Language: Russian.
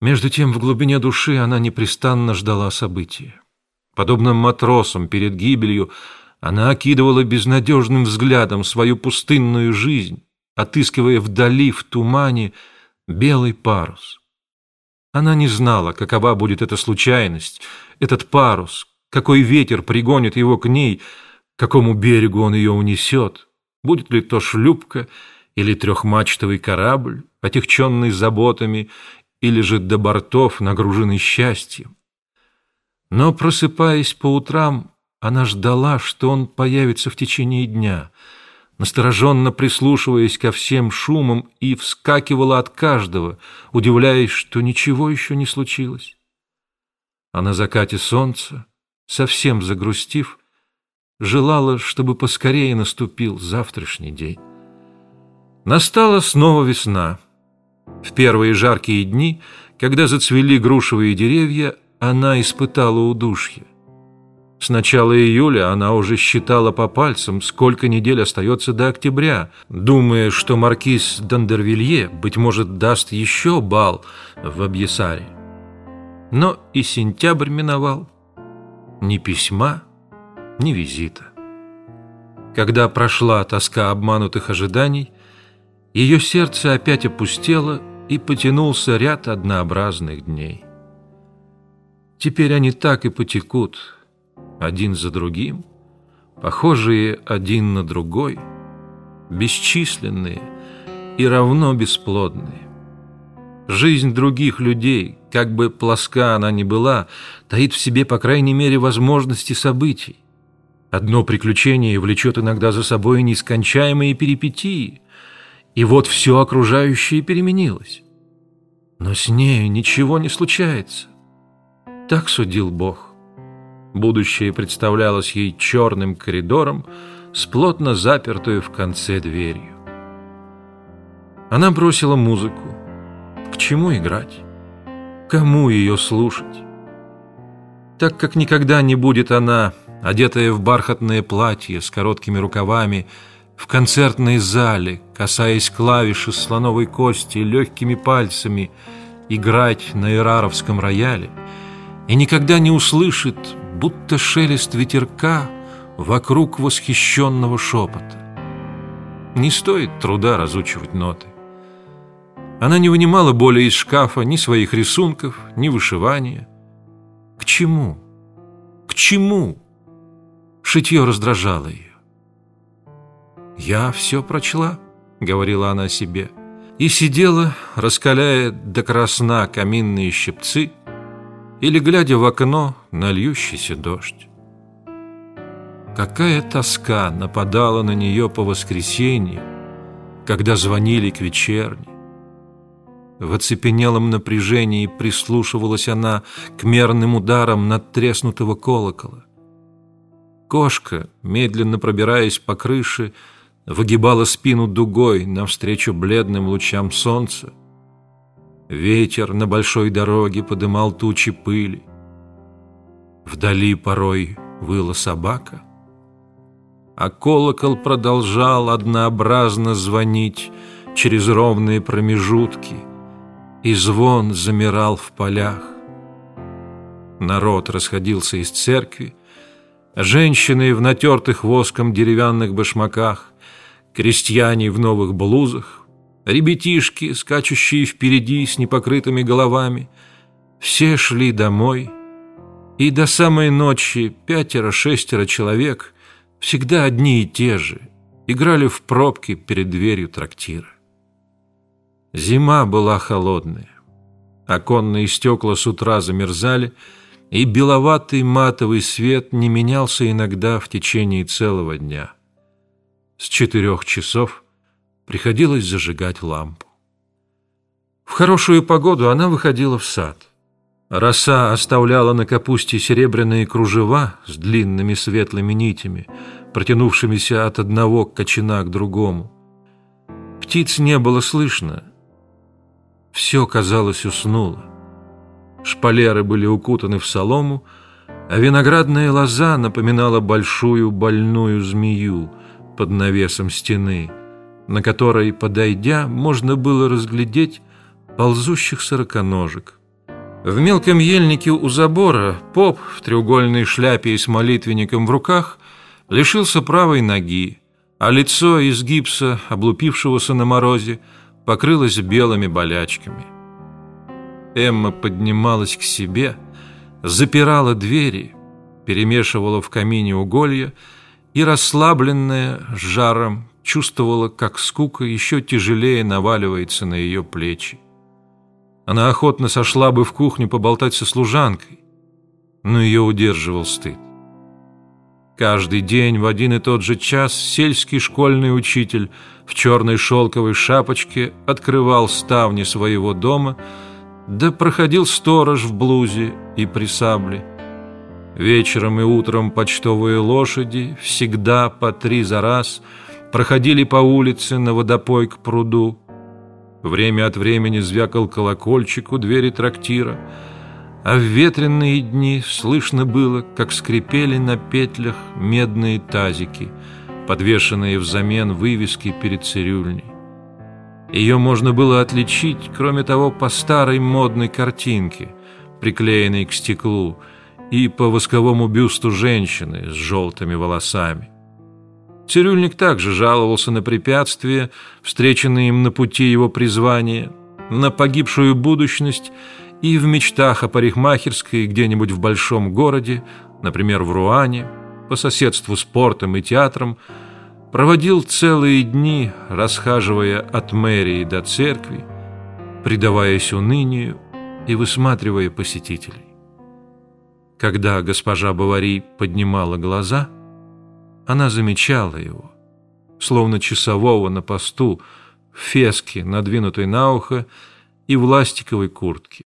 Между тем в глубине души она непрестанно ждала события. Подобно матросам перед гибелью, она окидывала безнадежным взглядом свою пустынную жизнь, отыскивая вдали в тумане белый парус. Она не знала, какова будет эта случайность, этот парус, какой ветер пригонит его к ней, к какому берегу он ее унесет, будет ли то шлюпка или трехмачтовый корабль, отягченный заботами, или же до бортов, нагруженный счастьем. Но, просыпаясь по утрам, она ждала, что он появится в течение дня, настороженно прислушиваясь ко всем шумам и вскакивала от каждого, удивляясь, что ничего еще не случилось. А на закате солнца, совсем загрустив, желала, чтобы поскорее наступил завтрашний день. Настала снова весна. В первые жаркие дни, когда зацвели грушевые деревья, она испытала удушье. С начала июля она уже считала по пальцам, сколько недель остается до октября, думая, что маркиз Дандервилье, быть может, даст еще бал в Абьесаре. Но и сентябрь миновал. Ни письма, ни визита. Когда прошла тоска обманутых ожиданий, ее сердце опять опустело и потянулся ряд однообразных дней. Теперь они так и потекут, один за другим, похожие один на другой, бесчисленные и равно бесплодные. Жизнь других людей, как бы плоска она ни была, таит в себе, по крайней мере, возможности событий. Одно приключение влечет иногда за собой нескончаемые перипетии, и вот все окружающее переменилось. Но с нею ничего не случается. Так судил Бог. Будущее представлялось ей черным коридором с плотно запертую в конце дверью. Она бросила музыку. К чему играть? Кому ее слушать? Так как никогда не будет она, одетая в бархатное платье с короткими рукавами, в концертной зале, касаясь клавиш из слоновой кости легкими пальцами, играть на ираровском рояле — и никогда не услышит, будто шелест ветерка вокруг восхищенного шепота. Не стоит труда разучивать ноты. Она не вынимала более из шкафа ни своих рисунков, ни вышивания. К чему? К чему? Шитье раздражало ее. «Я все прочла», — говорила она себе, и сидела, раскаляя до красна каминные щипцы, или глядя в окно на льющийся дождь. Какая тоска нападала на нее по воскресенье, когда звонили к вечерне. В оцепенелом напряжении прислушивалась она к мерным ударам надтреснутого колокола. Кошка, медленно пробираясь по крыше, выгибала спину дугой навстречу бледным лучам солнца, Ветер на большой дороге подымал тучи пыли. Вдали порой выла собака, а колокол продолжал однообразно звонить через ровные промежутки, и звон замирал в полях. Народ расходился из церкви, женщины в натертых воском деревянных башмаках, крестьяне в новых блузах, ребятишки, скачущие впереди с непокрытыми головами. Все шли домой, и до самой ночи пятеро-шестеро человек, всегда одни и те же, играли в пробки перед дверью трактира. Зима была холодная. Оконные стекла с утра замерзали, и беловатый матовый свет не менялся иногда в течение целого дня. С четырех часов – приходилось зажигать лампу. В хорошую погоду она выходила в сад. Роса оставляла на капусте серебряные кружева с длинными светлыми нитями, протянувшимися от одного кочана к другому. Птиц не было слышно. Все, казалось, уснуло. Шпалеры были укутаны в солому, а виноградная лоза напоминала большую больную змею под навесом стены — на которой, подойдя, можно было разглядеть ползущих сороконожек, В мелком ельнике у забора поп в треугольной шляпе и с молитвенником в руках лишился правой ноги, а лицо из гипса, облупившегося на морозе, покрылось белыми болячками. Эмма поднималась к себе, запирала двери, перемешивала в камине уголья и, расслабленная, жаром, чувствовала, как скука еще тяжелее наваливается на ее плечи. Она охотно сошла бы в кухню поболтать со служанкой, но ее удерживал стыд. Каждый день в один и тот же час сельский школьный учитель в черной шелковой шапочке открывал ставни своего дома, да проходил сторож в блузе и при сабле. Вечером и утром почтовые лошади всегда по три за раз проходили по улице на водопой к пруду, Время от времени звякал колокольчик у двери трактира, а в ветреные дни слышно было, как скрипели на петлях медные тазики, подвешенные взамен вывески перед цирюльней. Ее можно было отличить, кроме того, по старой модной картинке, приклеенной к стеклу, и по восковому бюсту женщины с желтыми волосами. Цирюльник также жаловался на препятствия, встреченные им на пути его призвания, на погибшую будущность и в мечтах о парикмахерской где-нибудь в большом городе, например, в Руане, по соседству с портом и театром, проводил целые дни, расхаживая от мэрии до церкви, предаваясь унынию и высматривая посетителей. Когда госпожа Бавари поднимала глаза – она замечала его, словно часового на посту, в феске, надвинутой на ухо, и в ластиковой куртке.